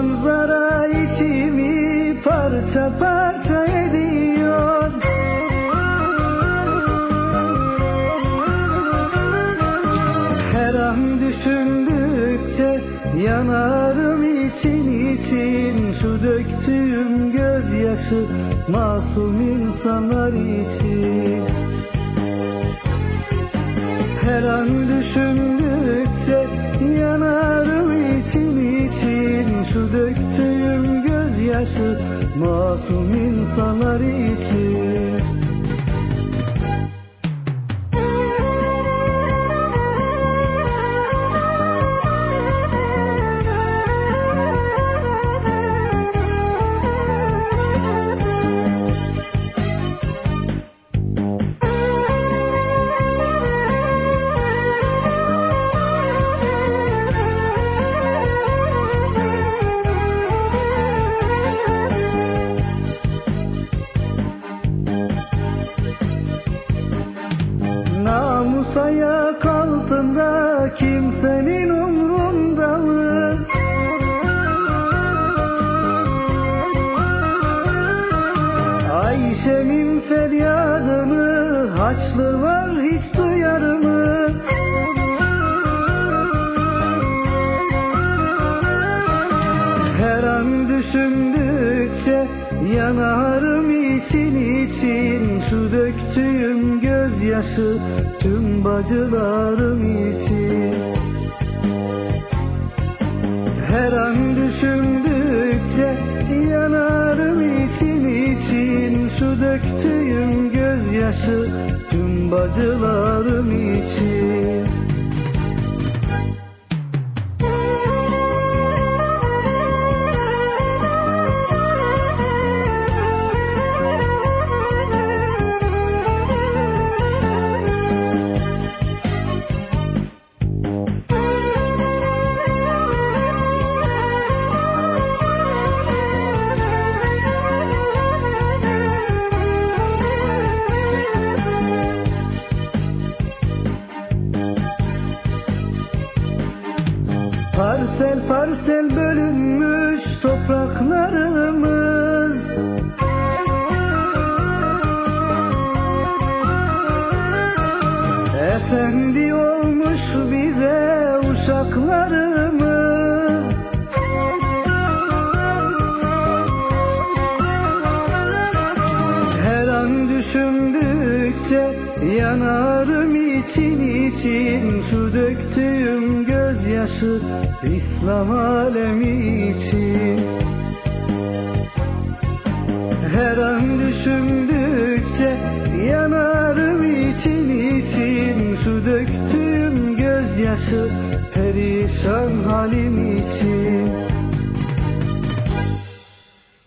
manzara içimi parça parça ediyor. Her an düşündükçe yanarım için için. Şu döktüğüm gözyaşı masum insanlar için. Her an düşündükçe Şu döktüğüm gözyaşı masum insanlar için Namus ayak altında kimsenin umrunda mı? Ayşe'nin feryadını Haçlılar hiç duyar mı? Her an düşündükçe yanarım için için Şu döktüğüm gözyaşı tüm bacılarım için. Her an düşündükçe yanarım için için Şu döktüğüm gözyaşı tüm bacılarım için Parsel parsel bölünmüş topraklarımız yanarım için için Şu döktüğüm gözyaşı İslam alemi için. Her an düşündükçe yanarım için için Şu döktüğüm gözyaşı perişan halim için